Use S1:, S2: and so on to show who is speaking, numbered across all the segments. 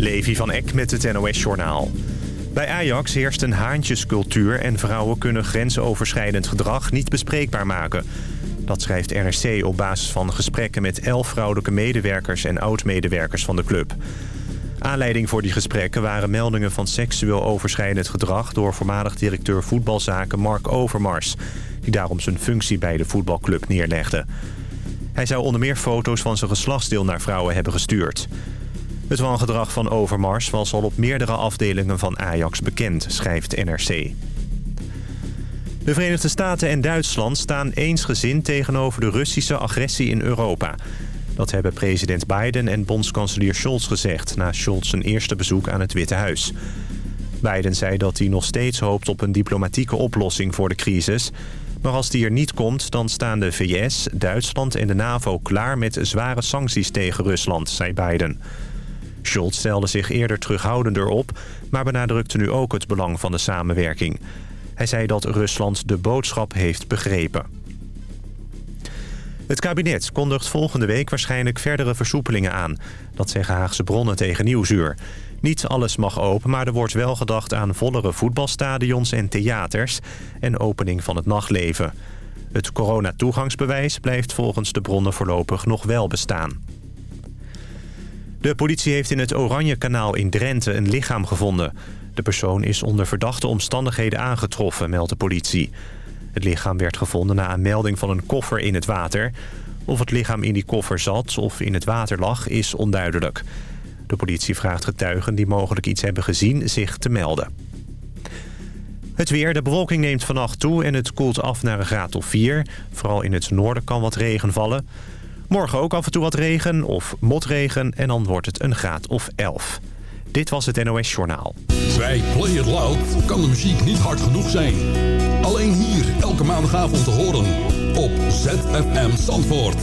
S1: Levi van Eck met het NOS-journaal. Bij Ajax heerst een haantjescultuur en vrouwen kunnen grensoverschrijdend gedrag niet bespreekbaar maken. Dat schrijft NRC op basis van gesprekken met elf vrouwelijke medewerkers en oud-medewerkers van de club. Aanleiding voor die gesprekken waren meldingen van seksueel overschrijdend gedrag... door voormalig directeur voetbalzaken Mark Overmars... die daarom zijn functie bij de voetbalclub neerlegde. Hij zou onder meer foto's van zijn geslachtsdeel naar vrouwen hebben gestuurd. Het wangedrag van Overmars was al op meerdere afdelingen van Ajax bekend, schrijft NRC. De Verenigde Staten en Duitsland staan eensgezind tegenover de Russische agressie in Europa. Dat hebben president Biden en bondskanselier Scholz gezegd... na Scholz eerste bezoek aan het Witte Huis. Biden zei dat hij nog steeds hoopt op een diplomatieke oplossing voor de crisis... Maar als die er niet komt, dan staan de VS, Duitsland en de NAVO klaar met zware sancties tegen Rusland, zei Biden. Scholz stelde zich eerder terughoudender op, maar benadrukte nu ook het belang van de samenwerking. Hij zei dat Rusland de boodschap heeft begrepen. Het kabinet kondigt volgende week waarschijnlijk verdere versoepelingen aan. Dat zeggen Haagse bronnen tegen Nieuwsuur. Niet alles mag open, maar er wordt wel gedacht aan vollere voetbalstadions en theaters... en opening van het nachtleven. Het coronatoegangsbewijs blijft volgens de bronnen voorlopig nog wel bestaan. De politie heeft in het Oranje Kanaal in Drenthe een lichaam gevonden. De persoon is onder verdachte omstandigheden aangetroffen, meldt de politie. Het lichaam werd gevonden na een melding van een koffer in het water. Of het lichaam in die koffer zat of in het water lag, is onduidelijk. De politie vraagt getuigen die mogelijk iets hebben gezien zich te melden. Het weer. De bewolking neemt vannacht toe en het koelt af naar een graad of 4. Vooral in het noorden kan wat regen vallen. Morgen ook af en toe wat regen of motregen en dan wordt het een graad of 11. Dit was het NOS Journaal.
S2: Bij Play It Loud kan de muziek niet hard genoeg zijn. Alleen hier elke maandagavond te horen op ZFM Zandvoort.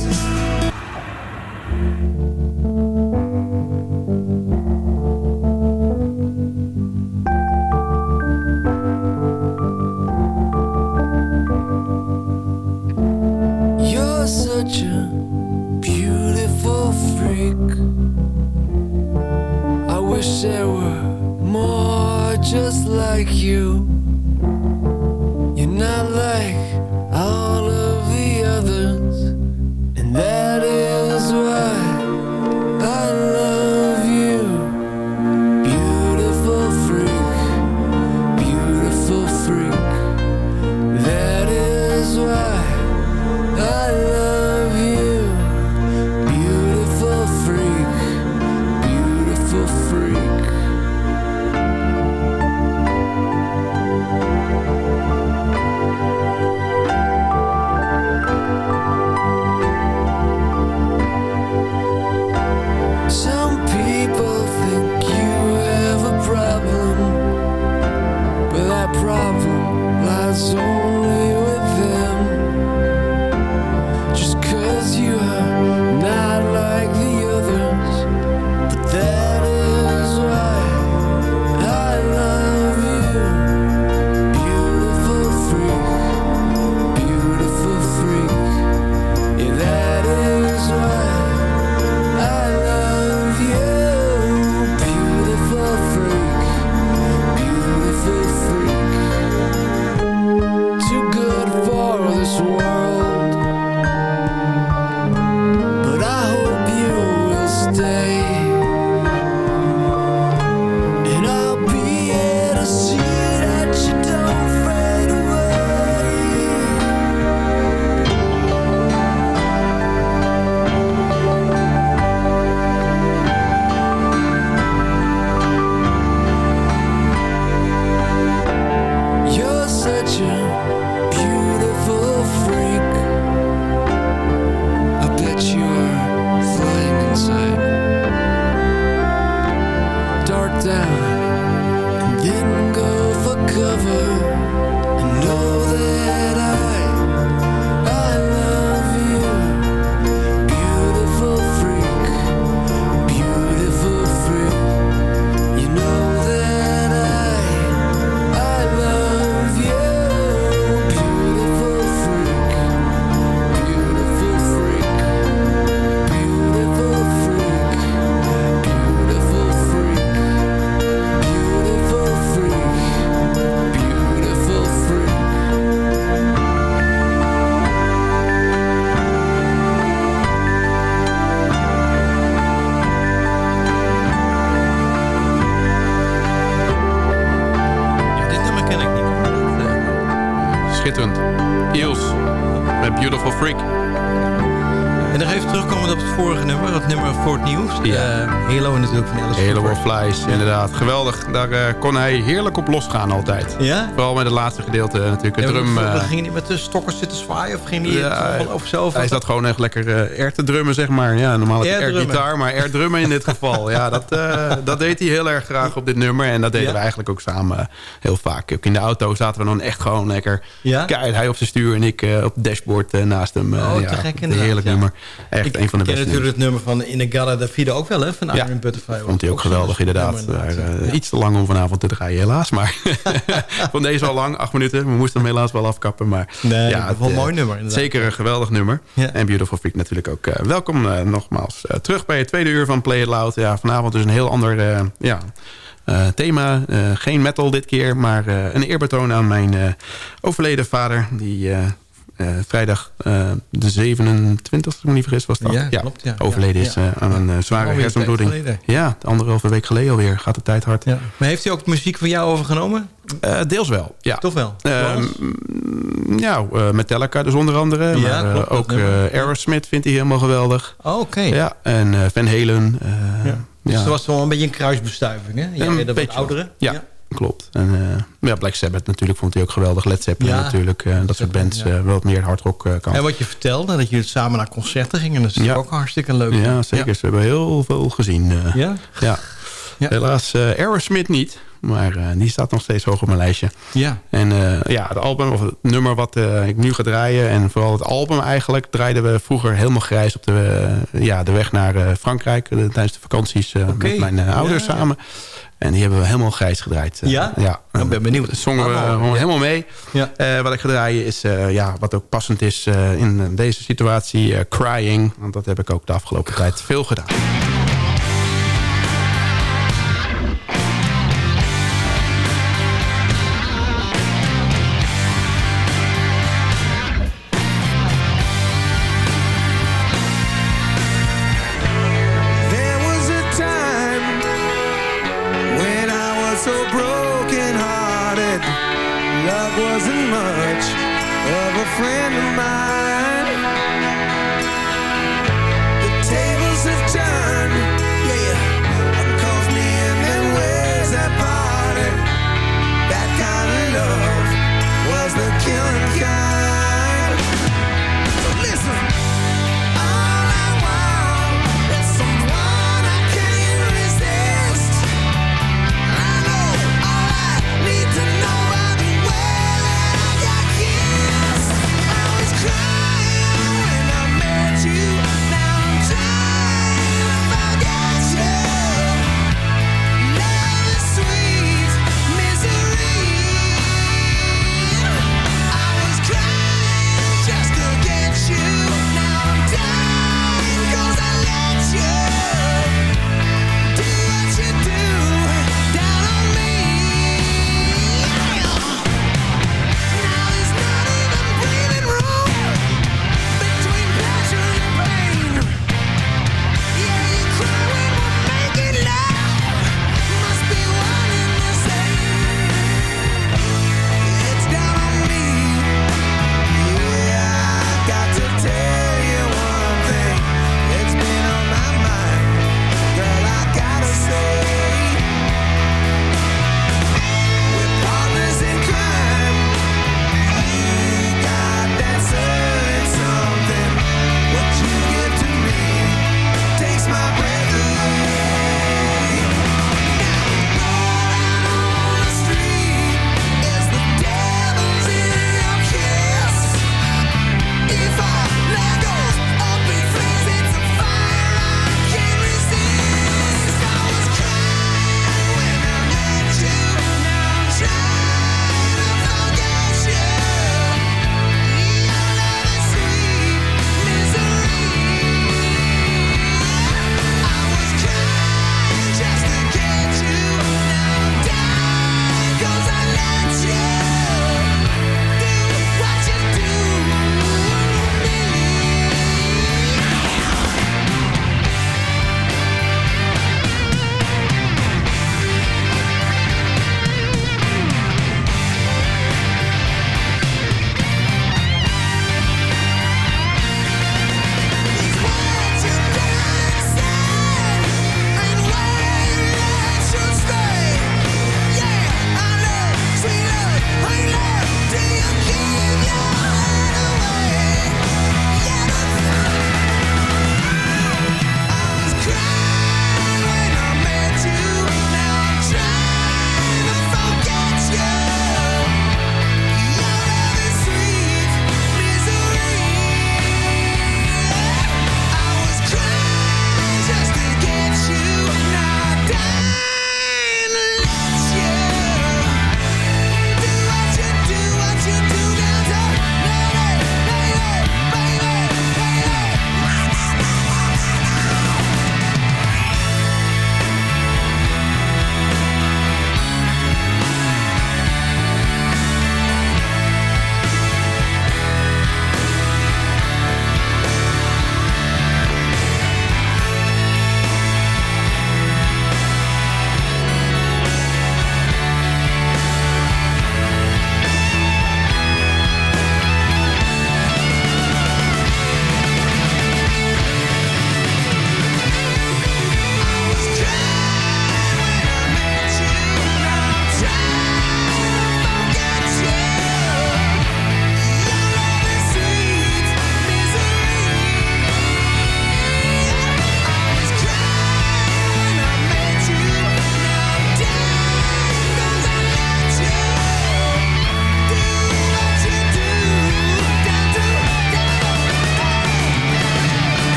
S3: Like you.
S4: Heerlijk op losgaan altijd.
S5: Ja?
S4: Vooral met het laatste gedeelte natuurlijk. Het
S5: ja,
S4: drum, uh,
S5: ging hij met de stokkers zitten zwaaien? Of ging hij
S4: Ja,
S5: over zo?
S4: hij zat gewoon echt lekker uh, air te drummen, zeg maar. Ja, normaal je air gitaar, maar air drummen in dit geval. Ja, dat, uh, dat deed hij heel erg graag op dit nummer. En dat deden
S5: Ja?
S4: we eigenlijk ook samen heel vaak. Ook in de auto zaten we dan echt gewoon lekker...
S5: Ja?
S4: Keihard, hij op zijn stuur en ik op het dashboard naast hem.
S5: Oh, te gek
S4: een
S5: inderdaad,
S4: heerlijk nummer. Echt
S5: Ik
S4: een van de
S5: ken
S4: beste
S5: natuurlijk het nummer van Inagada Davido ook wel, hè? Van Iron Butterfly.
S4: Vond hij ook geweldig, inderdaad. Iets te lang om vanavond te draaien, helaas. Maar vond deze al lang, acht minuten. We moesten hem helaas wel afkappen. Maar
S5: Nee,
S4: ja,
S5: wel een
S4: het,
S5: mooi nummer. Inderdaad.
S4: Zeker een geweldig nummer.
S5: Ja.
S4: En Beautiful Freak natuurlijk ook. Uh, welkom uh, nogmaals terug bij het tweede uur van Play It Loud. Ja, vanavond dus een heel ander ja, uh, thema. Uh, geen metal dit keer, maar uh, een eerbetoon aan mijn overleden vader. Die vrijdag de 27 als ik me niet vergis was dat.
S5: Ja, klopt, ja.
S4: Overleden
S5: Ja,
S4: is
S5: ja.
S4: aan een zware hersenbloeding. Ja, anderhalve week geleden alweer. Gaat de tijd hard.
S5: Ja. Maar heeft hij ook muziek van jou overgenomen?
S4: Uh, deels wel, ja.
S5: Toch wel?
S4: Uh, ja, uh, Metallica dus onder andere.
S5: Ja,
S4: maar,
S5: klopt,
S4: ook. Aerosmith vindt hij helemaal geweldig.
S5: Oh, Oké.
S4: Ja, en Van Halen.
S5: Ja. Dus
S4: ja.
S5: het was wel een beetje een kruisbestuiving, hè? Jij
S4: Een beetje
S5: oudere.
S4: Ja, klopt. En ja, Black Sabbath natuurlijk vond hij ook geweldig. Led Zeppelin
S5: Ja,
S4: natuurlijk. dat soort bands.
S5: ja.
S4: wat meer hardrock kant.
S5: En wat je vertelde, dat jullie samen naar concerten gingen. Dat is
S4: Ja.
S5: ook hartstikke leuk.
S4: Ja, zeker. Ze hebben heel veel gezien. eh.
S5: Ja?
S4: ja. Helaas uh, Aerosmith niet. Maar uh, die staat nog steeds hoog op mijn lijstje.
S5: Ja.
S4: En uh, ja, het album, of het nummer wat uh, ik nu ga draaien... en vooral het album eigenlijk... draaiden we vroeger helemaal grijs op de, ja, de weg naar Frankrijk... tijdens de vakanties met mijn ouders
S5: Ja, ja.
S4: En die hebben we helemaal grijs gedraaid.
S5: Ja?
S4: ja.
S5: Ik ben benieuwd.
S4: Zongen we gewoon helemaal mee.
S5: Ja.
S4: Eh, wat ik ga draaien is, eh, ja, wat ook passend is eh, in deze situatie... eh, Crying, want dat heb ik ook de afgelopen tijd veel gedaan.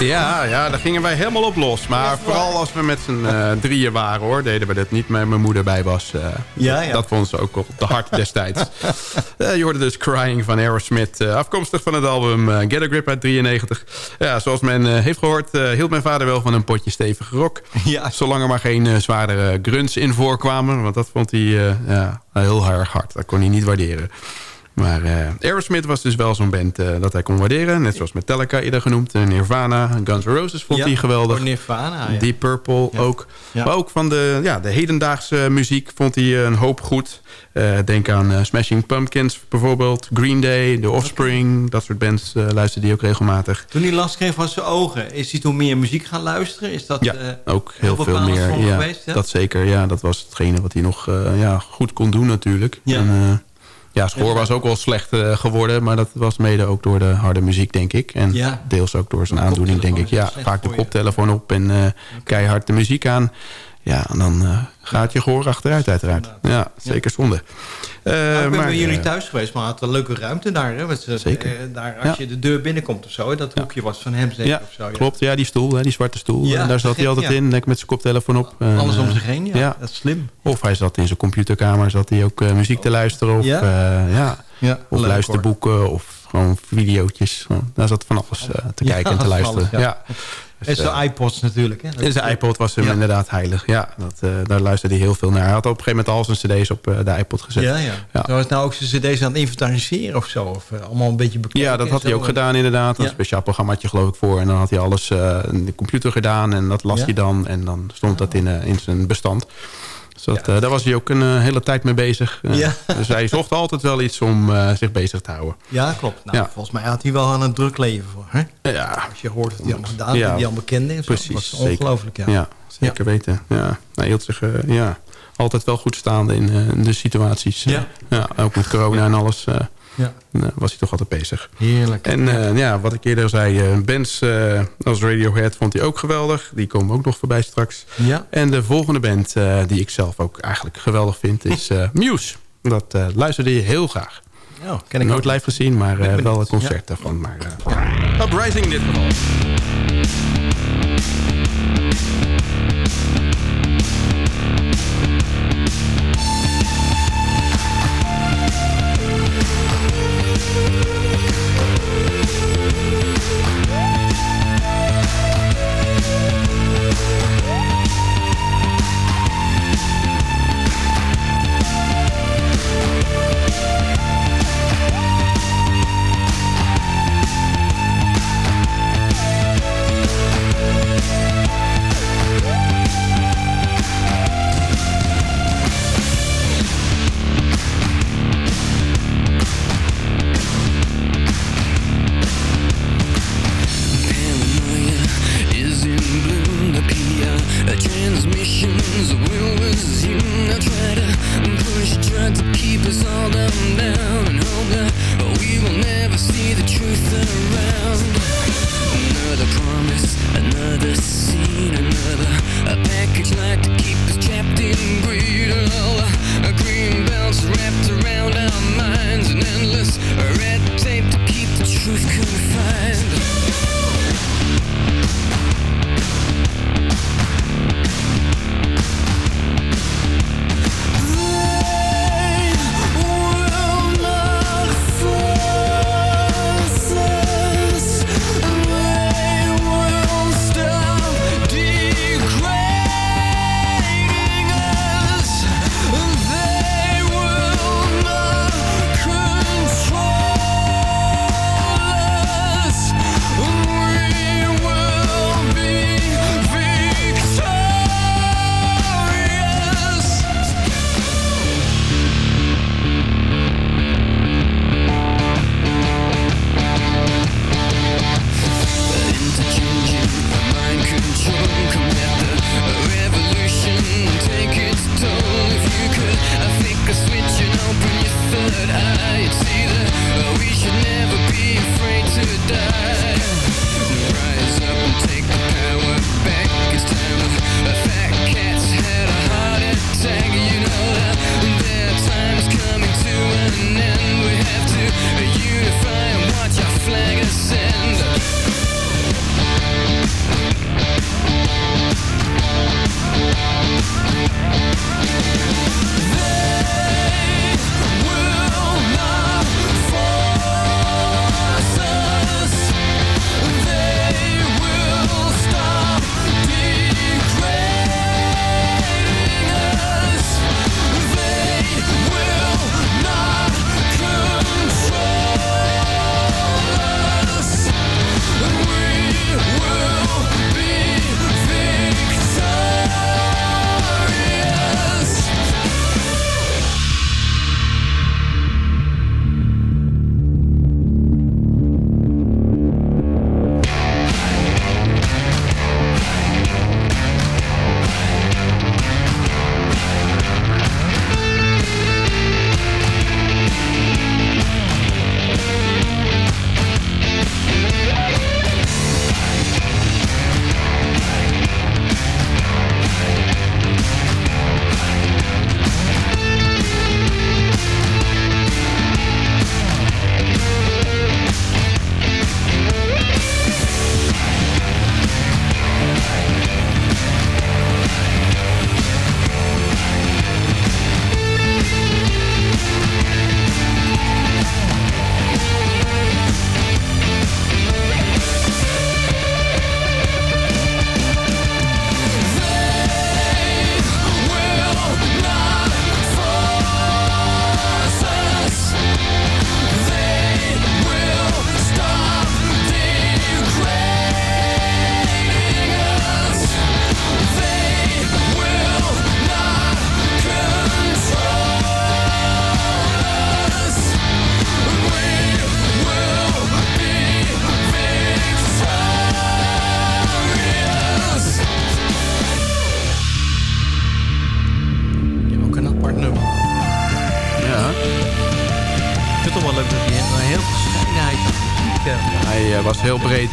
S4: Ja, ja, daar gingen wij helemaal op los. Maar vooral als we met z'n uh, drieën waren, hoor, deden we dat niet met mijn moeder bij was. Uh,
S5: ja, ja.
S4: Dat vond ze ook op de hart destijds. je hoorde dus Crying van Aerosmith. afkomstig van het album Get a Grip uit 93. Ja, zoals men heeft gehoord, hield mijn vader wel van een potje stevige rock.
S5: Ja.
S4: Zolang er maar geen zwaardere grunts in voorkwamen. Want dat vond hij ja, heel erg hard. Dat kon hij niet waarderen. Maar uh, Aerosmith was dus wel zo'n band uh, dat hij kon waarderen. Net zoals Metallica eerder genoemd. Nirvana, Guns N' Roses vond
S5: ja,
S4: hij geweldig.
S5: Oh, Nirvana, ja.
S4: Deep Purple
S5: ja.
S4: ook. Maar ook van de, ja, de hedendaagse muziek vond hij een hoop goed. Uh, denk aan Smashing Pumpkins bijvoorbeeld. Green Day, The Offspring. Okay. Dat soort bands luisterde hij ook regelmatig.
S5: Toen hij last kreeg van zijn ogen. Is hij toen meer muziek gaan luisteren? Is dat
S4: ja, ook heel, heel veel meer. Ja,
S5: geweest?
S4: Dat zeker. Ja, dat was hetgene wat hij nog ja, goed kon doen natuurlijk.
S5: Ja.
S4: En, ja, spoor was ook wel slecht uh, geworden. Maar dat was mede ook door de harde muziek, denk ik. En
S5: ja.
S4: deels ook door zijn aandoening, denk ik. Ja, vaak de koptelefoon op en uh, okay. keihard de muziek aan. Ja, en dan uh, gaat je gehoor achteruit uiteraard. Ja, zeker zonde.
S5: Nou, ik ben maar, bij jullie thuis geweest, maar had een leuke ruimte daar. Hè? Met,
S4: zeker.
S5: daar, als je de deur binnenkomt of zo, hè? dat hoekje was van hem zeker
S4: ja,
S5: of zo.
S4: klopt. Ja, die stoel, hè, die zwarte stoel. en daar zat hij altijd in, lekker met zijn koptelefoon op.
S5: Alles om zich heen, ja. Dat is slim.
S4: Of hij zat in zijn computerkamer, zat hij ook muziek te luisteren. Of,
S5: ja?
S4: ja.
S5: Ja,
S4: of luisterboeken hoor. of gewoon videootjes. Daar zat van alles uh, te
S5: ja,
S4: kijken en te luisteren.
S5: Alles,
S4: ja.
S5: Dus, en zijn iPods natuurlijk. Hè?
S4: En zijn iPod was hem inderdaad heilig. Ja, dat, uh, daar luisterde hij heel veel naar. Hij had op een gegeven moment al zijn cd's op uh, de iPod gezet.
S5: Ja, ja. ja. Zou het nou ook zijn cd's aan het inventariseren of zo? Of allemaal een beetje bekeken?
S4: Ja, dat had hij ook gedaan inderdaad. Een speciaal programmaatje geloof ik voor. En dan had hij alles in de computer gedaan. En dat las hij dan. En dan stond dat in, in zijn bestand. Dus dat, uh, daar was hij ook een uh, hele tijd mee bezig.
S5: Ja.
S4: Dus hij zocht altijd wel iets om zich bezig te houden.
S5: Ja, klopt. Nou. Volgens mij had hij wel aan een druk leven voor. Hè?
S4: Ja,
S5: Als je hoort wat hij allemaal gedaan heeft, die allemaal kende. En zo.
S4: precies.
S5: Dat was ongelooflijk, ja.
S4: Ja, zeker weten. Ja. Hij hield zich ja, altijd wel goed staande in, in de situaties.
S5: Ja.
S4: ja. Ook met corona en alles
S5: Ja.
S4: was hij toch altijd bezig.
S5: Heerlijk.
S4: En ja. ja, wat ik eerder zei, uh, bands uh, als Radiohead vond hij ook geweldig. Die komen ook nog voorbij straks.
S5: Ja.
S4: En de volgende band die ik zelf ook eigenlijk geweldig vind is Muse. Dat luisterde je heel graag.
S5: Oh, ken ik
S4: Nooit live gezien, maar wel een concert
S5: Ja.
S4: daarvan. Maar, Uprising in dit geval.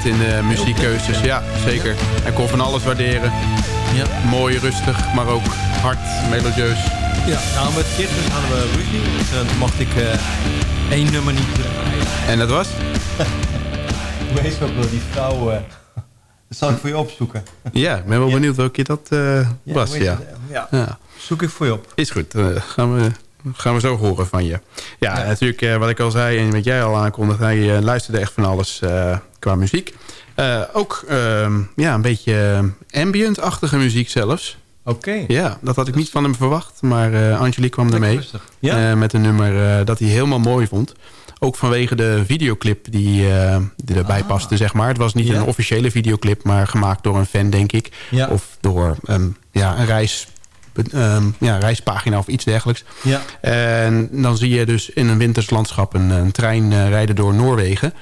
S4: In de muziekkeuzes. Ja, zeker. Hij kon van alles waarderen.
S5: Ja.
S4: Mooi, rustig, maar ook hard, melodieus.
S5: ja. Nou, met Kirsten hadden we ruzie. Dus uh, toen mocht ik uh, één nummer niet draaien.
S4: En dat was?
S5: Hoe heet ook wel die vrouw? Uh, dat zal ik voor je opzoeken.
S4: Ja, ik ben wel
S5: Ja.
S4: benieuwd welke dat uh, was. Ja.
S5: het? ja.
S4: ja.
S5: Zoek ik voor je op.
S4: Is goed, uh, gaan, we, gaan we zo horen van je. Ja,
S5: Ja.
S4: natuurlijk uh, wat ik al zei en wat jij al aankondigde... hij uh, luisterde echt van alles uh, qua muziek. Uh, ook ehm, ja, een beetje ambient-achtige muziek zelfs.
S5: Oké.
S4: Ja, dat had ik niet van hem verwacht. Maar uh, Angelique kwam ermee.
S5: rustig. Ja?
S4: Met een nummer dat hij helemaal mooi vond. Ook vanwege de videoclip die, die erbij
S5: Ah.
S4: paste, zeg maar. Het was niet
S5: Ja.
S4: een officiële videoclip, maar gemaakt door een fan, denk ik.
S5: Ja.
S4: Of door um, ja, een reis, um, ja, reispagina of iets dergelijks.
S5: Ja.
S4: En dan zie je dus in een winters landschap een, een trein uh, rijden door Noorwegen.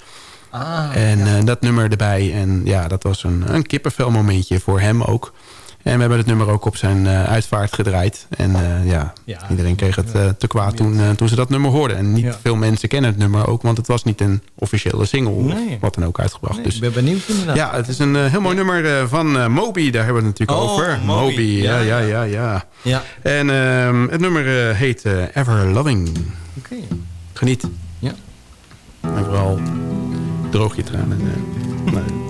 S5: Ah,
S4: En
S5: ja.
S4: uh, dat nummer erbij. En ja, dat was een, een kippenvel momentje voor hem ook. En we hebben het nummer ook op zijn uh, uitvaart gedraaid. En uh, ja,
S5: Ja.
S4: iedereen kreeg het uh, te kwaad toen, uh, toen ze dat nummer hoorden. En niet
S5: Ja.
S4: veel mensen kennen het nummer ook. Want het was niet een officiële single.
S5: Nee.
S4: Of wat dan ook uitgebracht.
S5: Nee,
S4: dus
S5: ik ben benieuwd inderdaad.
S4: ja, het is een heel mooi nummer van Moby. Daar hebben we het natuurlijk
S5: Oh,
S4: over.
S5: Moby.
S4: ja,
S5: Ja,
S4: ja, ja, ja. En uh, het nummer heet Ever Loving.
S5: Oké.
S4: Geniet.
S5: Ja.
S4: En vooral droog je tranen. Uh, nou,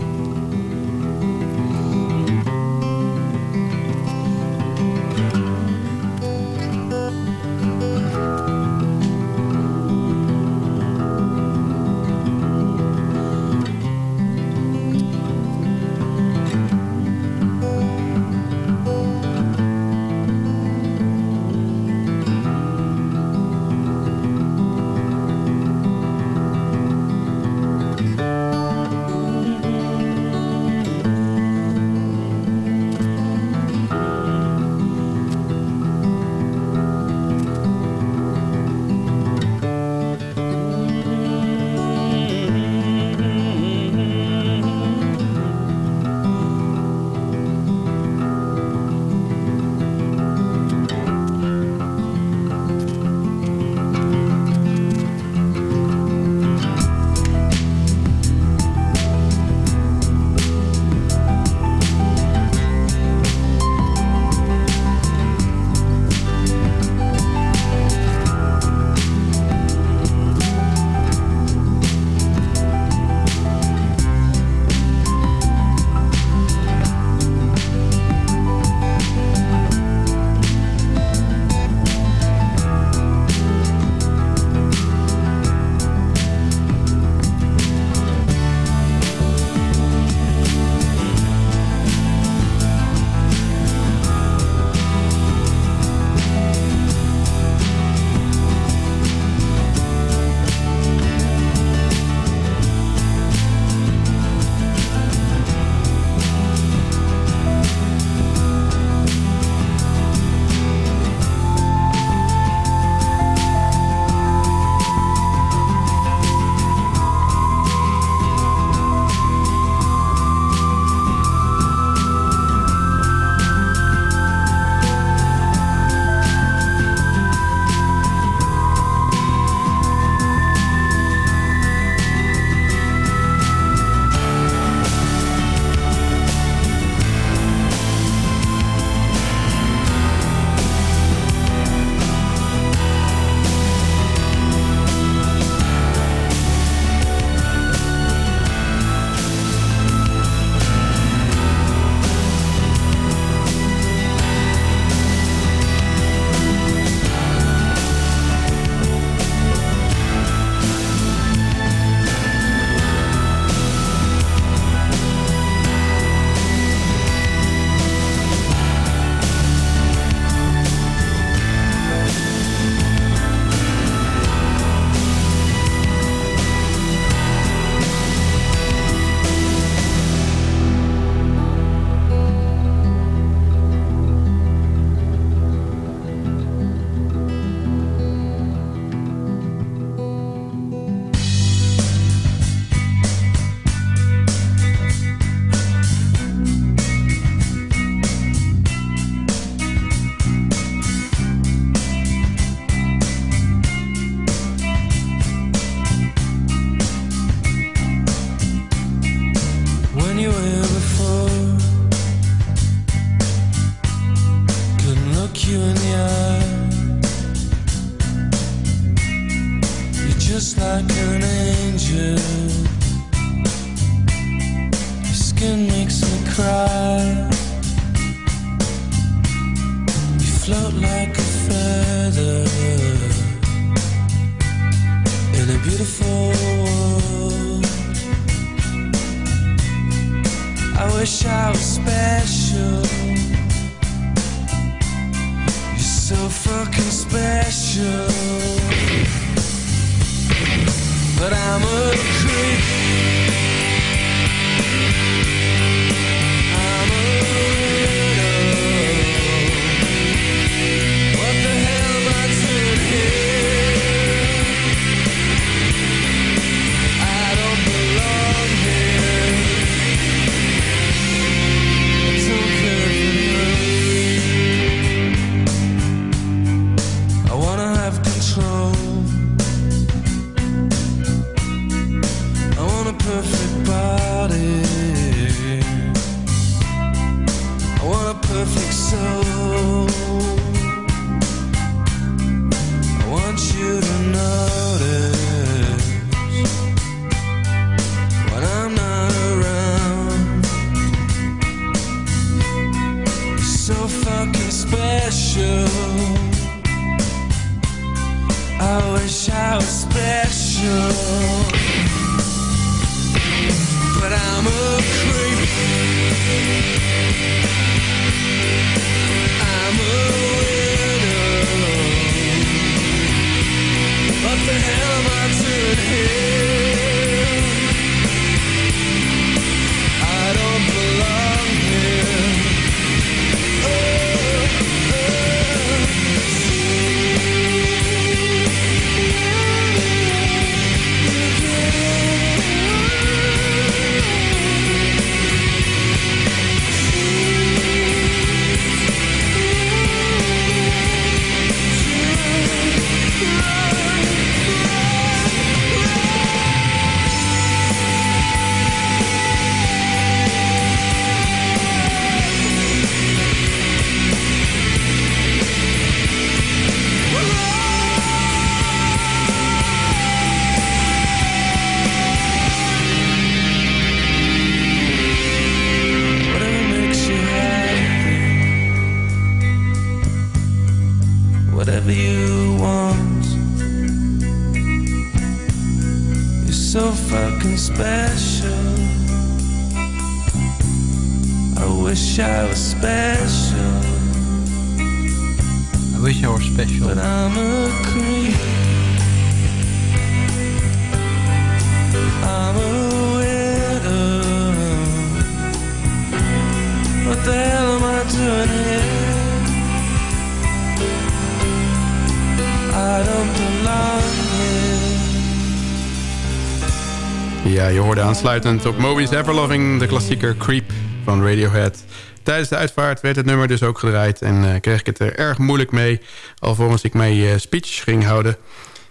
S4: aansluitend op Moby's Everloving... de klassieker Creep van Radiohead. Tijdens de uitvaart werd het nummer dus ook gedraaid... en eh, kreeg ik het er erg moeilijk mee... alvorens ik mijn eh, speech ging houden.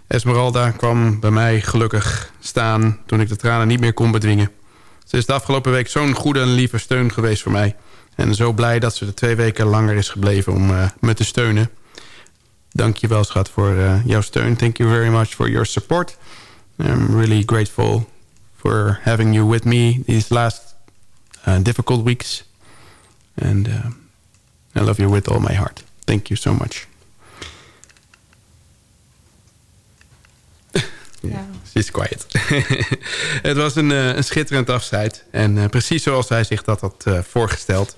S4: Esmeralda kwam bij mij gelukkig staan... toen ik de tranen niet meer kon bedwingen. Ze is de afgelopen week zo'n goede en lieve steun geweest voor mij. En zo blij dat ze er twee weken langer is gebleven om eh, me te steunen. Dank je wel, schat, voor jouw steun. Thank you very much for your support. I'm really grateful for having you with me these last uh, difficult weeks. And uh, I love you with all my heart. Thank you so much. Ja. She's quiet. het was een, eh, een schitterend afscheid. En eh, precies zoals hij zich dat had eh, voorgesteld.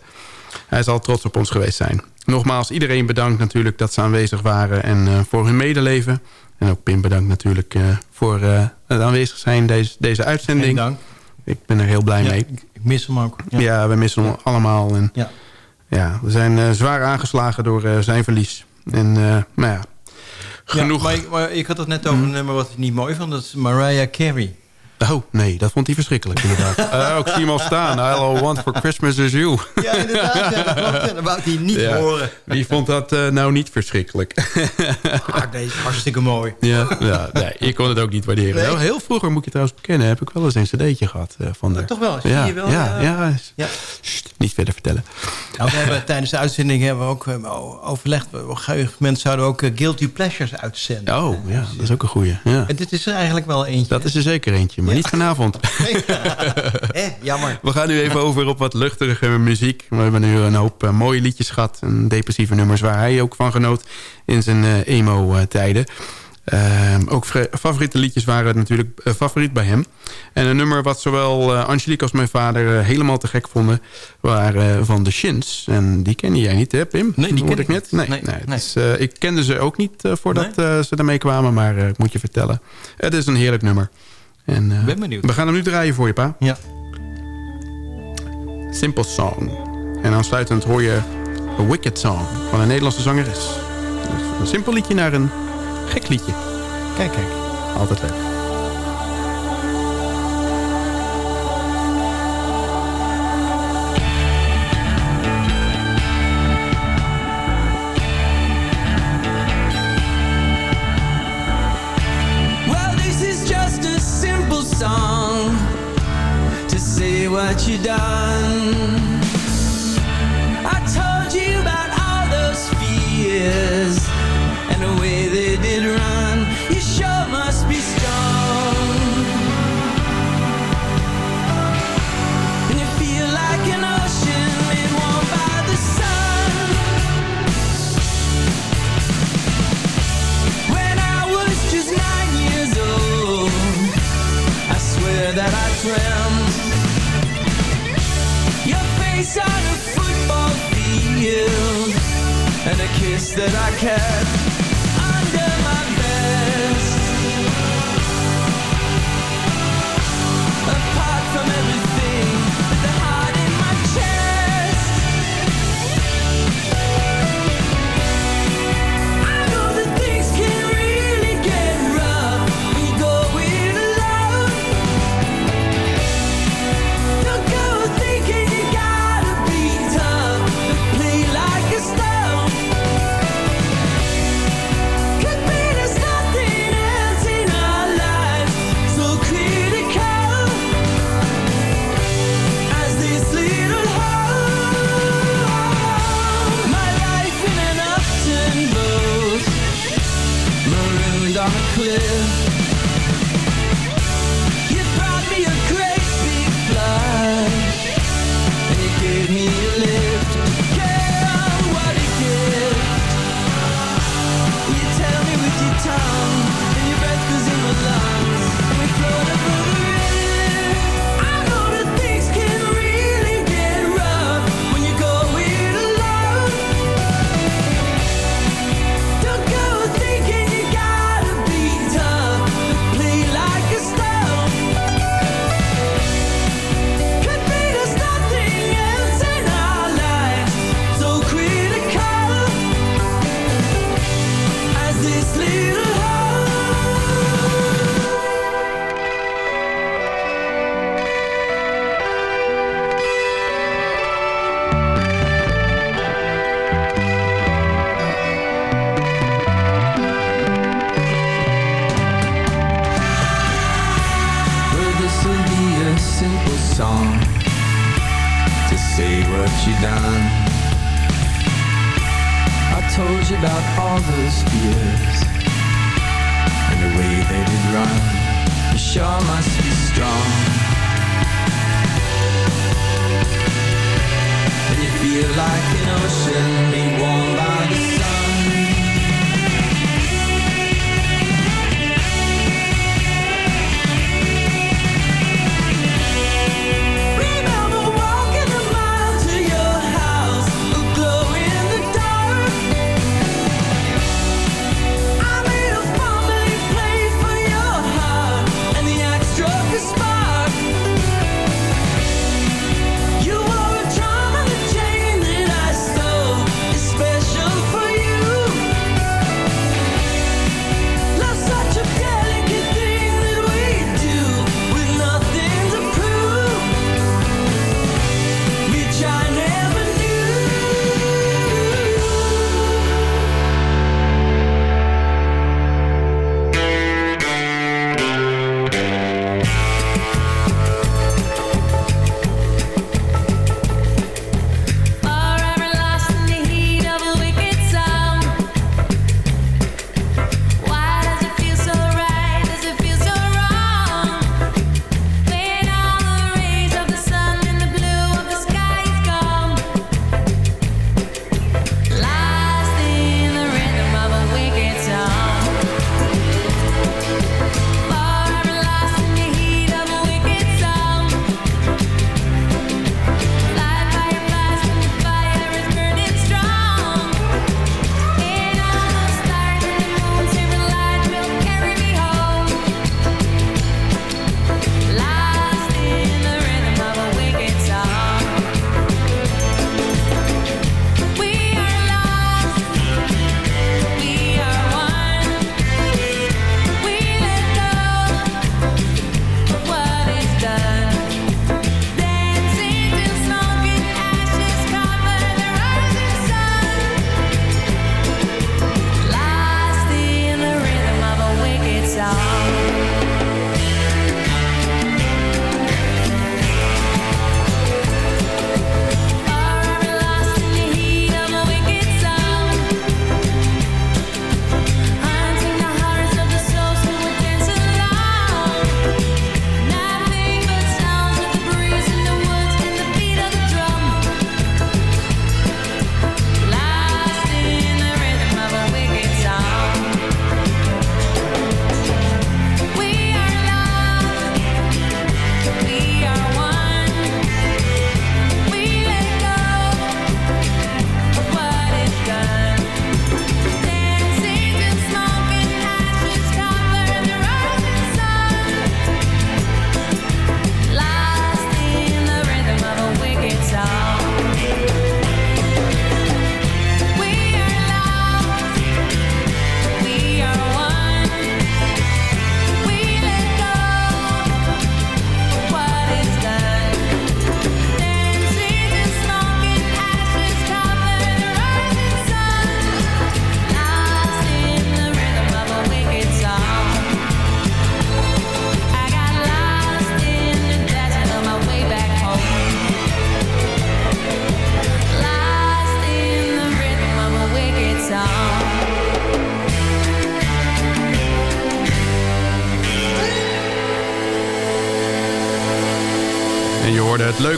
S4: Hij zal trots op ons geweest zijn. Nogmaals, iedereen bedankt natuurlijk dat ze aanwezig waren... en voor hun medeleven. En ook Pim bedankt natuurlijk eh, voor eh, het aanwezig zijn deze, deze uitzending.
S5: dank.
S4: Ik ben er heel blij
S5: Ja,
S4: mee.
S5: ik, mis hem ook.
S4: Ja, we missen hem allemaal. En
S5: Ja.
S4: ja, we zijn eh, zwaar aangeslagen door zijn verlies. En nou ja, genoeg.
S5: Maar, ik, maar ik had het net over een nummer wat ik niet mooi vond. Dat is Mariah Carey.
S4: Oh, nee, dat vond hij verschrikkelijk inderdaad. uh, ik zie hem al staan. All I want for Christmas is you.
S5: Ja, inderdaad. Ja, dat, wou hij niet
S4: Ja.
S5: horen.
S4: Wie vond dat eh, nou niet verschrikkelijk?
S5: Ah, deze is hartstikke mooi.
S4: ja, ja nee, ik kon het ook niet waarderen.
S5: Nee?
S4: Wel, heel vroeger, moet je trouwens bekennen... heb ik wel eens een cd'tje gehad eh, van de...
S5: toch wel? Zie
S4: Ja,
S5: je wel,
S4: ja, ja.
S5: Ja.
S4: Sst, niet verder vertellen.
S5: Nou, we hebben, tijdens de uitzending hebben we ook overlegd. Op een gegeven moment zouden we ook Guilty Pleasures uitzenden.
S4: Oh, ja, dat is ook een goeie. Ja.
S5: En dit is er eigenlijk wel eentje.
S4: Dat is er zeker eentje, maar niet vanavond.
S5: eh, jammer.
S4: We gaan nu even over op wat luchtige muziek. We hebben nu een hoop eh, mooie liedjes gehad. En depressieve nummers waar hij ook van genoot in zijn eh, emo-tijden. Ehm, ook favoriete liedjes waren natuurlijk favoriet bij hem. En een nummer wat zowel eh, Angelique als mijn vader helemaal te gek vonden... waren eh, van de Shins. En die kende jij niet, hè Pim?
S5: Nee, die
S4: Hoorde
S5: ken ik
S4: net.
S5: niet.
S4: Nee,
S5: Nee,
S4: nee,
S5: nee.
S4: is, eh, ik kende ze ook niet voordat ze ermee kwamen. Maar eh, ik moet je vertellen. Het is een heerlijk nummer. En, eh,
S5: Ben benieuwd.
S4: We gaan hem nu draaien voor je, pa.
S5: Ja.
S4: Simple Song. En aansluitend hoor je een Wicked Song van een Nederlandse zangeres. Dus een simpel liedje naar een gek liedje.
S5: Kijk, kijk.
S4: Altijd leuk.
S3: That I kept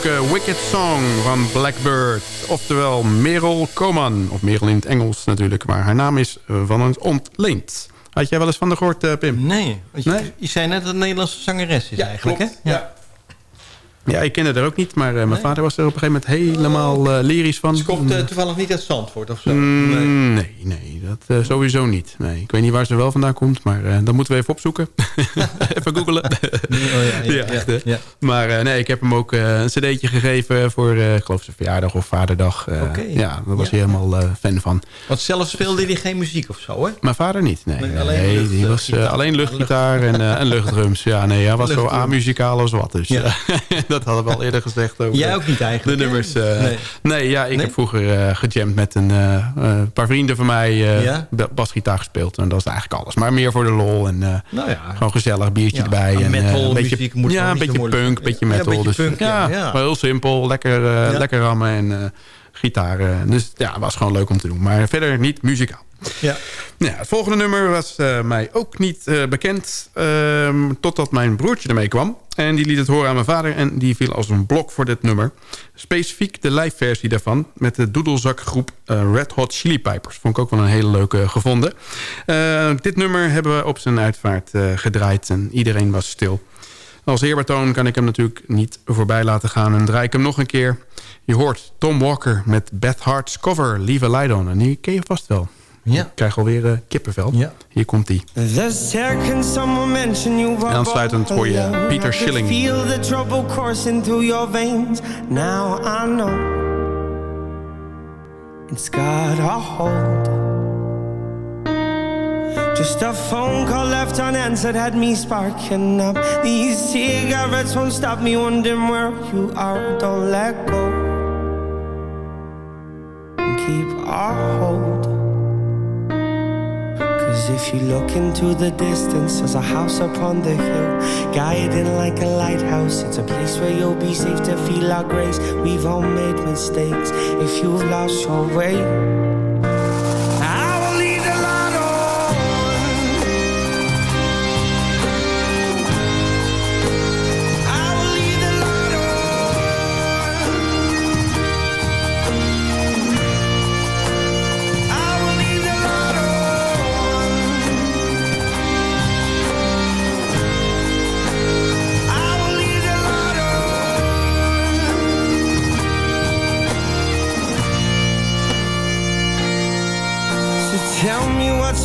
S4: leuke Wicked Song van Blackbird. Oftewel Merel Koman. Of Merel in het Engels natuurlijk. Maar haar naam is van een ontleend. Had jij wel eens van de gehoord, uh, Pim?
S5: Nee, je,
S4: Nee?
S5: je zei net dat het een Nederlandse zangeres is eigenlijk,
S4: klopt.
S5: hè?
S4: Ja. Ja, ik kende haar ook niet. Maar eh, mijn vader was er op een gegeven moment helemaal eh, lyrisch van.
S5: Ze komt eh, toevallig niet uit Zandvoort of zo.
S4: Mm, nee, nee, dat sowieso niet. Nee, ik weet niet waar ze wel vandaan komt, maar dat moeten we even opzoeken. even googelen.
S5: Nee, oh ja, ja,
S4: Ja, echt,
S5: ja.
S4: Maar nee, ik heb hem ook een cd'tje gegeven voor, ik geloof zijn verjaardag of vaderdag.
S5: Oké.
S4: Ja, daar was
S5: Ja.
S4: hij helemaal fan van.
S5: Want zelf speelde hij geen muziek of zo, hè?
S4: Mijn vader niet, nee.
S5: Nee, alleen lucht-
S4: die was alleen luchtgitaar en, en luchtdrums. Ja, nee, hij was zo amuzikaal als wat. Dus
S5: Ja.
S4: Dat hadden we al eerder gezegd over
S5: Jij ook niet
S4: de
S5: eigenlijk, hè?
S4: nummers. eh.
S5: Nee.
S4: nee. ja, ik
S5: Nee?
S4: heb vroeger eh gejamd met een eh, eh, paar vrienden van mij.
S5: Ja?
S4: ba- basgitaar gespeeld. En dat is eigenlijk alles. Maar meer voor de lol en
S5: Nou ja.
S4: gewoon gezellig, biertje
S5: Ja,
S4: erbij. en,
S5: metal
S4: een beetje,
S5: muziek moet
S4: ja, een beetje
S5: moeilijk.
S4: punk, een beetje
S5: Ja, een
S4: metal.
S5: beetje
S4: dus,
S5: punk, ja,
S4: ja,
S5: ja.
S4: maar heel simpel. Lekker,
S5: Ja.
S4: lekker rammen en gitaar. eh. dus ja, was gewoon leuk om te doen. Maar verder niet muzikaal.
S5: Ja.
S4: Ja, het volgende nummer was eh, mij ook niet eh, bekend... ehm, totdat mijn broertje ermee kwam. En die liet het horen aan mijn vader... en die viel als een blok voor dit nummer. Specifiek de live versie daarvan... met de doedelzakgroep Red Hot Chili Pipers. Vond ik ook wel een hele leuke gevonden. Dit nummer hebben we op zijn uitvaart gedraaid... en iedereen was stil. Als eerbetoon kan ik hem natuurlijk niet voorbij laten gaan... en draai ik hem nog een keer. Je hoort Tom Walker met Beth Hart's cover Leave a Light On. En die ken je vast wel.
S5: Ja.
S4: Ik krijg alweer eh, kippenvel.
S5: Ja.
S4: Hier komt
S6: you
S4: En aansluitend voor je Peter Schilling.
S6: Feel the trouble coursing through your veins. Now I know it's got a hold. Just a phone call left unanswered had me sparking up. These cigarettes won't stop me wondering where you are. Don't let go. Keep our hold. Cause if you look into the distance, there's a house upon the hill, guiding like a lighthouse. It's a place where you'll be safe to feel our grace. We've all made mistakes. If you've lost your way,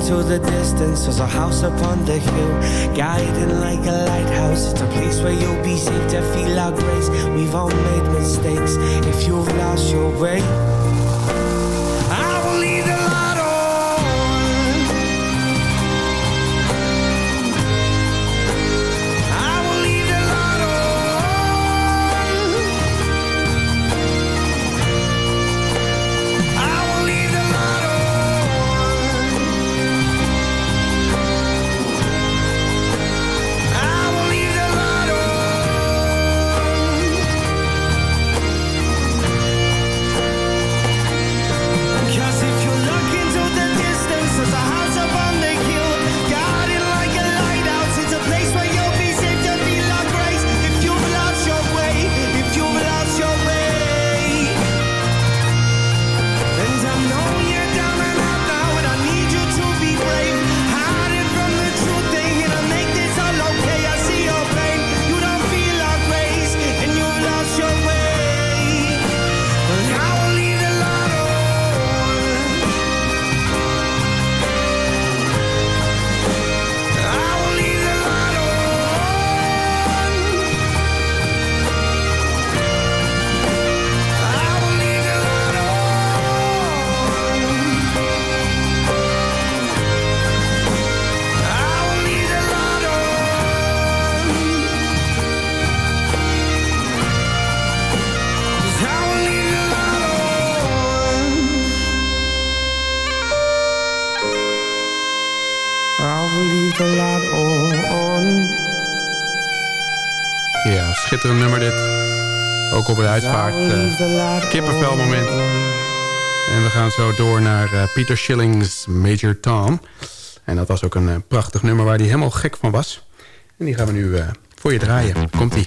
S6: Into the distance, there's a house upon the hill, guiding like a lighthouse. It's a place where you'll be safe to feel our grace. We've all made mistakes. If you've lost your way, leave
S4: eh,
S6: the light
S4: kippenvel moment.
S6: on.
S4: En we gaan zo door naar eh, Peter Schilling's Major Tom. En dat was ook een eh, prachtig nummer waar hij helemaal gek van was. En die gaan we nu voor je draaien. Komt-ie.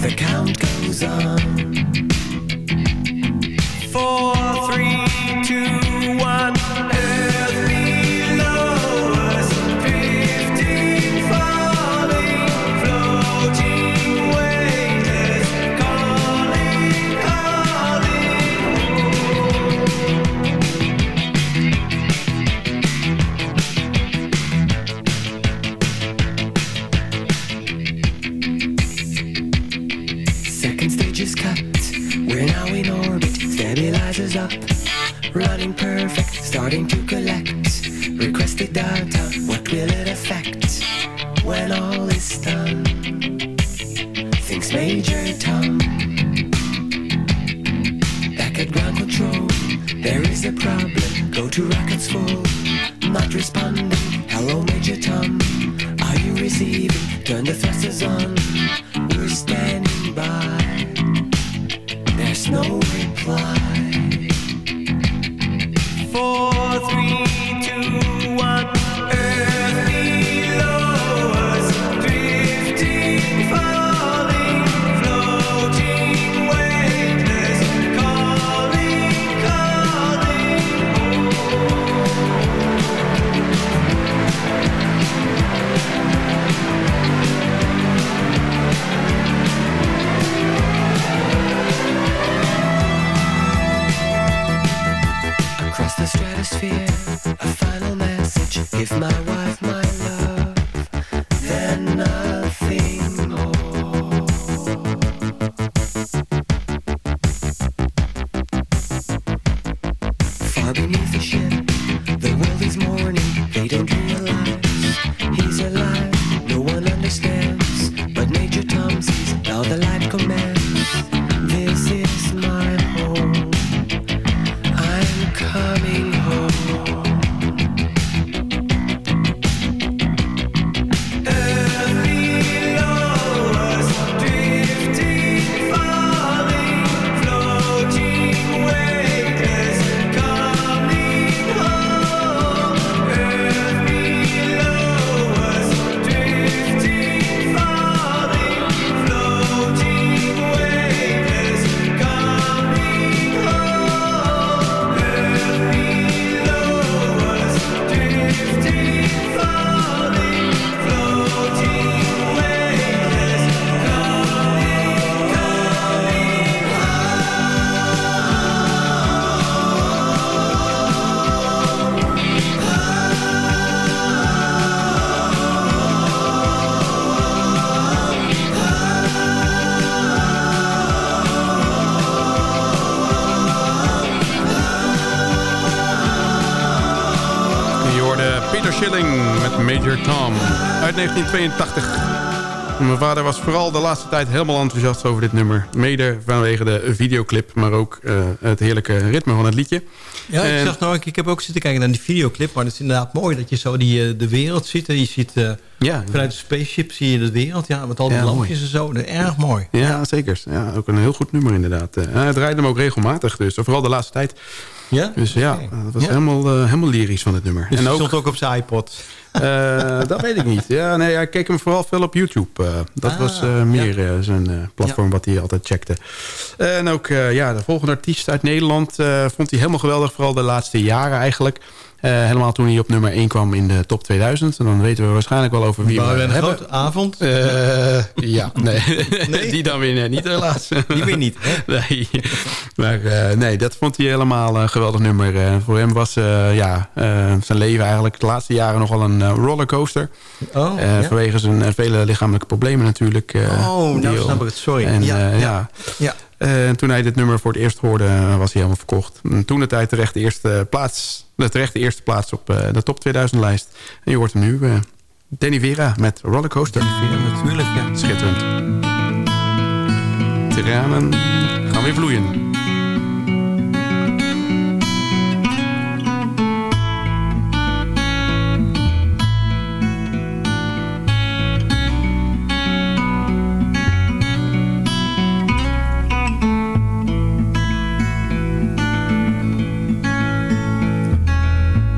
S6: The count goes on. Four, three, two, Up. Running perfect. Starting to collect. Requested data. What will it affect when all is done? Thinks Major Tom. Back at ground control. There is a problem. Go to rockets full. Not responding.
S4: 1982. Mijn vader was vooral de laatste tijd helemaal enthousiast over dit nummer. Mede vanwege de videoclip, maar ook eh, het heerlijke ritme van het liedje.
S5: Ja, ik zag nou, ik, ik heb ook zitten kijken naar die videoclip. Maar het is inderdaad mooi dat je zo die, eh, de wereld ziet. En je ziet eh,
S4: Ja,
S5: vanuit de spaceship zie je de wereld. Ja, met al die
S4: Ja,
S5: lampjes
S4: mooi.
S5: en zo. Erg mooi.
S4: ja, zeker. Ja, ook een heel goed nummer inderdaad. Hij draaide hem ook regelmatig, dus vooral de laatste tijd.
S5: Ja?
S4: Dus ja, dat was helemaal, helemaal lyrisch van het nummer.
S5: Dus
S4: en ook,
S5: stond ook op zijn iPod.
S4: Eh, dat weet ik niet. Ja, nee, hij keek hem vooral veel op YouTube. eh, dat
S5: Ah,
S4: was eh, meer zijn platform
S5: Ja.
S4: wat hij altijd checkte. En ook ja, de volgende artiest uit Nederland vond hij helemaal geweldig. Vooral de laatste jaren eigenlijk. Eh, helemaal toen hij op nummer 1 kwam in de top 2000. En dan weten we waarschijnlijk wel over wie we
S5: een
S4: hebben.
S5: grote avond?
S4: Eh, ja, nee.
S5: Nee?
S4: Die dan weer niet helaas.
S5: Die weer niet, hè?
S4: Nee, maar eh, nee, dat vond hij helemaal een geweldig nummer. Voor hem was ja, zijn leven eigenlijk de laatste jaren nogal een rollercoaster.
S5: Oh, ja?
S4: Vanwege zijn vele lichamelijke problemen natuurlijk.
S5: Oh, nou snap ik het. Sorry.
S4: En,
S5: ja, ja,
S4: ja. Eh, toen hij dit nummer voor het eerst hoorde, eh, was hij helemaal verkocht. En toen de tijd terecht de eerste plaats, terecht de eerste plaats op eh, de top 2000 lijst. En je hoort hem nu, Danny Vera met Rollercoaster.
S5: Ja, natuurlijk, ja.
S4: Schitterend. Tranen gaan weer vloeien.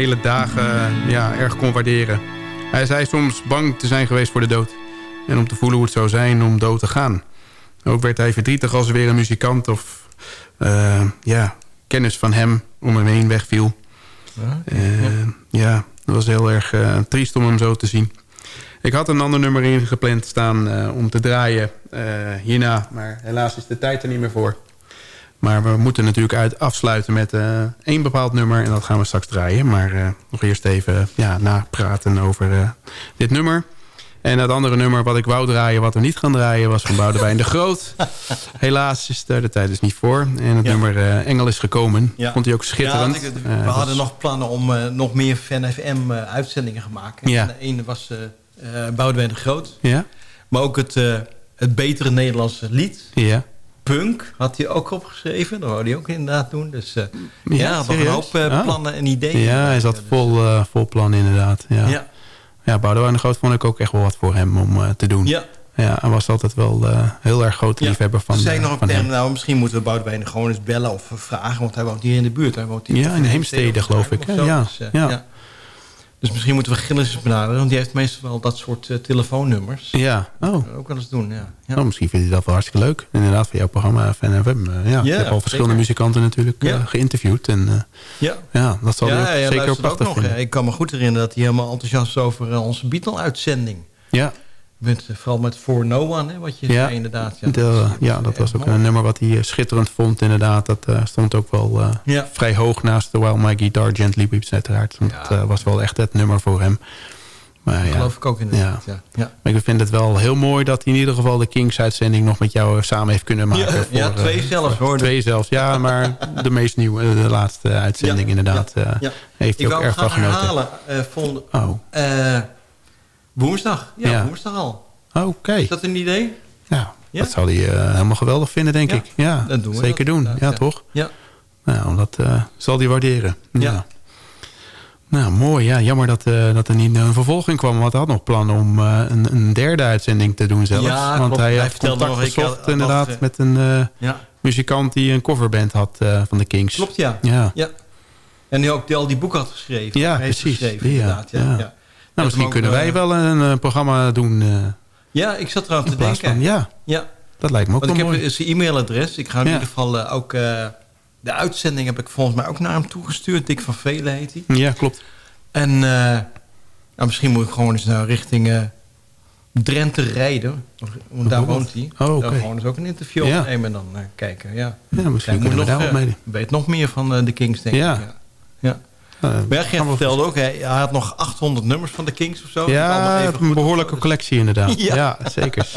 S4: Emotionele dagen ja, erg kon waarderen... Hij zei soms bang te zijn geweest voor de dood. En om te voelen hoe het zou zijn om dood te gaan. Ook werd hij verdrietig als er weer een muzikant of eh, ja, kennis van hem om hem heen wegviel. Eh, ja, dat was heel erg eh, triest om hem zo te zien. Ik had een ander nummer ingepland staan om te draaien hierna. Maar helaas is de tijd er niet meer voor. Maar we moeten natuurlijk uit afsluiten met eh, één bepaald nummer. En dat gaan we straks draaien. Maar eh, nog eerst even ja, napraten over eh, dit nummer. En het andere nummer wat ik wou draaien, wat we niet gaan draaien... was van Boudewijn de Groot. Helaas is de tijd dus niet voor. En het
S5: Ja.
S4: nummer Engel is gekomen.
S5: Ja.
S4: Vond hij ook schitterend.
S5: Ja, we hadden
S4: was-
S5: nog plannen om nog meer Fan FM eh, uitzendingen te maken. En de ene was Boudewijn de Groot.
S4: Ja?
S5: Maar ook het, het betere Nederlandse lied.
S4: Ja.
S5: Punk had hij ook opgeschreven. Dat wou hij ook inderdaad doen. Dus eh,
S4: Ja,
S5: ja, nog een hoop eh,
S4: Ah.
S5: plannen en ideeën.
S4: Ja, hij zat
S5: Dus,
S4: vol, eh, vol plan inderdaad. Ja.
S5: Ja,
S4: Ja, Boudewijn de Groot vond ik ook echt wel wat voor hem om te doen.
S5: ja.
S4: Ja, hij was altijd wel heel erg groot
S5: Ja.
S4: liefhebber van,
S5: Ze zei
S4: eh,
S5: nog
S4: hem.
S5: hem, nou, misschien moeten we Boudewijn gewoon eens bellen of vragen. Want hij woont hier in de buurt. Hij woont hier
S4: Ja, in Heemstede,
S5: of
S4: geloof ik. Ja,
S5: Dus, eh,
S4: ja.
S5: Dus misschien moeten we Gillis eens benaderen. Want die heeft meestal wel dat soort eh, telefoonnummers.
S4: Ja, oh.
S5: Dat ook wel eens doen, ja. ja.
S4: oh, misschien vindt hij dat wel hartstikke leuk. Inderdaad, voor jouw programma Fan FM. eh, ja,
S5: Ja,
S4: je hebt al verschillende
S5: zeker.
S4: muzikanten natuurlijk eh, geïnterviewd. En
S5: ja.
S4: ja, dat zal hij ook zeker ook prachtig
S5: nog. Ja, Ik kan me goed herinneren dat hij helemaal enthousiast was over onze Beatle-uitzending.
S4: Ja,
S5: Met, eh, vooral met For No One, hè, wat je
S4: Ja.
S5: zei inderdaad. Ja,
S4: de- ja, dat was ook een nummer wat hij eh, schitterend vond inderdaad. Dat eh, stond ook wel eh,
S5: Ja.
S4: vrij hoog naast de While My Guitar Gently Weeps uiteraard. Want
S5: Ja.
S4: Dat eh, was wel echt het nummer voor hem. Maar ja,
S5: geloof ik ook inderdaad. Ja. Ja.
S4: Maar ik vind het wel heel mooi dat hij in ieder geval de Kings-uitzending nog met jou eh, samen heeft kunnen maken.
S5: Ja,
S4: voor,
S5: ja, twee
S4: eh,
S5: zelfs, hoor.
S4: Twee zelfs, ja, maar de meest nieuwe, eh, de laatste uitzending inderdaad, eh, heeft hij
S5: Ik
S4: ook
S5: wou
S4: erg van genoten.
S5: herhalen. eh volgende,
S4: Oh,
S5: eh, woensdag. Ja,
S4: Ja.
S5: woensdag al.
S4: oké.
S5: Is dat een idee?
S4: Ja,
S5: Ja?
S4: dat zal hij eh, helemaal geweldig vinden, denk ik. Ja,
S5: dan doen we
S4: zeker
S5: dat
S4: doen. Ja, toch?
S5: Ja.
S4: Nou, dat eh, zal hij waarderen. Ja. Nou, mooi. Ja, jammer dat, eh, dat er niet een vervolging kwam. Want hij had nog plan om een, een derde uitzending te doen zelfs.
S5: Ja,
S4: want
S5: klopt.
S4: hij had
S5: vertelde
S4: contact gezocht inderdaad
S5: had,
S4: met een
S5: ja.
S4: muzikant die een coverband had van de Kings.
S5: Klopt, ja.
S4: Ja.
S5: ja. En die ook die al die boeken had geschreven.
S4: Ja, precies.
S5: Geschreven,
S4: Die,
S5: inderdaad. Ja.
S4: Nou, misschien kunnen wij
S5: eh,
S4: wel een eh, programma doen. eh,
S5: Ja, ik zat eraan te denken.
S4: van, ja,
S5: Ja,
S4: dat lijkt me ook
S5: want ik
S4: wel
S5: heb
S4: mooi.
S5: zijn e-mailadres. Ik ga in ieder geval ook... de uitzending heb ik volgens mij ook naar hem toegestuurd. Dick van Velen heet hij.
S4: Ja, klopt.
S5: En nou, misschien moet ik gewoon eens naar richting Drenthe rijden. Want daar woont hij.
S4: Oh, oké.
S5: Dan gewoon eens ook een interview
S4: Ja.
S5: opnemen en dan kijken. Ja.
S4: Ja, misschien kunnen we daar
S5: nog,
S4: mee.
S5: weet nog meer van de Kings, denk
S4: Ja.
S5: ik. Ja. Ja, Gert vertelde ook, hij, had nog 800 nummers van de Kings of zo.
S4: Ja,
S5: even
S4: een behoorlijke collectie inderdaad. Ja,
S5: Ja.
S4: zeker.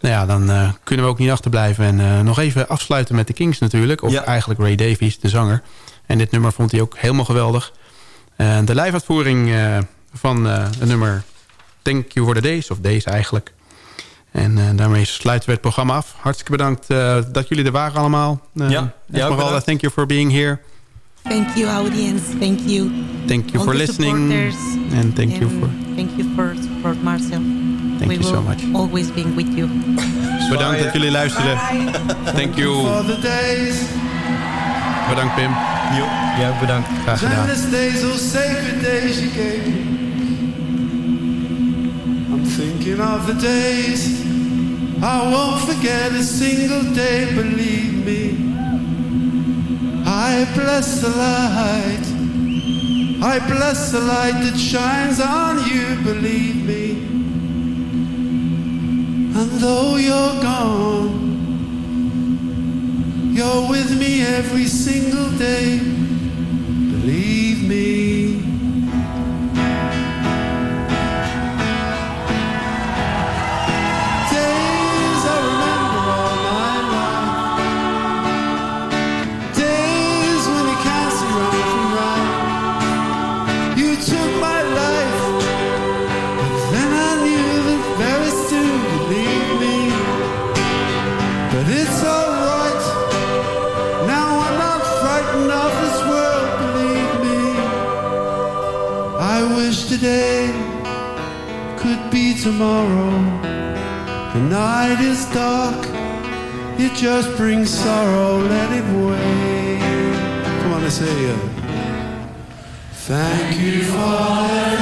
S4: nou ja, dan eh, kunnen we ook niet achterblijven. En eh, nog even afsluiten met de Kings natuurlijk. Of
S5: Ja.
S4: eigenlijk Ray Davies, de zanger. En dit nummer vond hij ook helemaal geweldig. De live-uitvoering eh, van eh, het nummer Thank You for the Days. Of Days eigenlijk. En eh, daarmee sluiten we het programma af. Hartstikke bedankt eh, dat jullie er waren allemaal.
S5: Ja, ja,
S4: thank you for being here.
S7: Thank you, audience. Thank you.
S4: Thank you
S7: all
S4: for listening. And thank you for...
S7: Thank you for support, Marcel.
S4: Thank
S7: we
S4: you so
S7: will
S4: much.
S7: always be with you.
S4: Bedankt dat jullie luisterden. Thank you.
S8: For the days,
S4: Bedankt Pim.
S5: Jo, jij ook bedankt.
S4: Graag gedaan.
S8: endless days, those sacred days you gave me. I'm thinking of the days I won't forget a single day, believe me. I bless the light. I bless the light that shines on you, believe me. And though you're gone, you're with me every single day. Believe me. Tomorrow. The night is dark, it just brings sorrow, let it wait. Come on, let's say, uh, thank you for